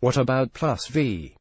What about plus V?